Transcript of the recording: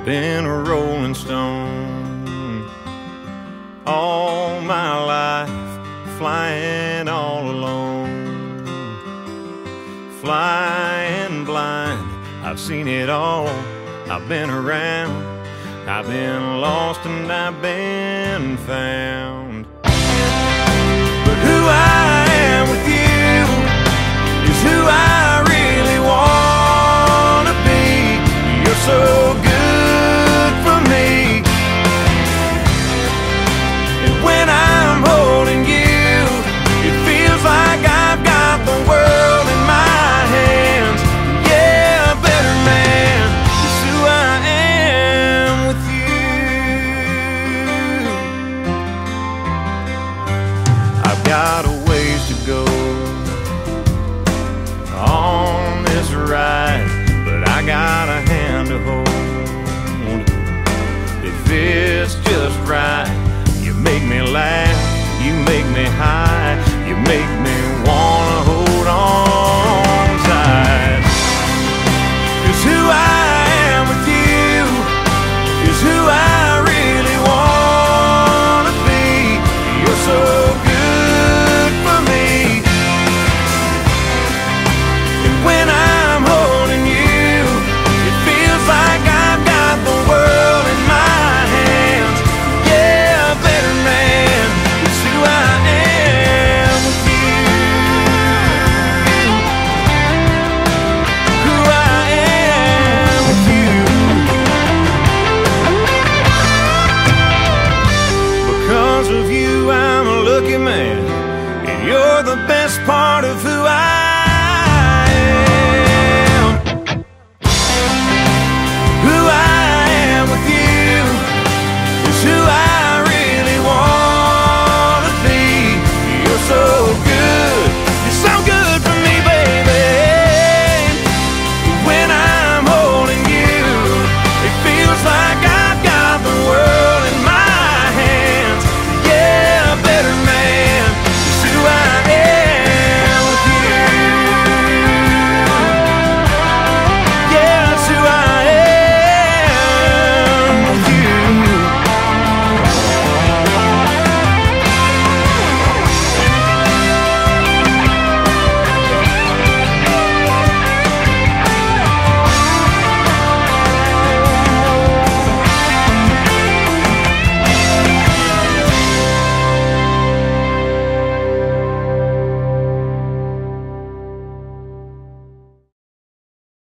I've been a rolling stone all my life, flying all alone, flying blind. I've seen it all, I've been around, I've been lost and I've been found. But who I to go on this ride, but I got a hand to hold. If it's just right, you make me laugh, you make me high, the best part of who I am.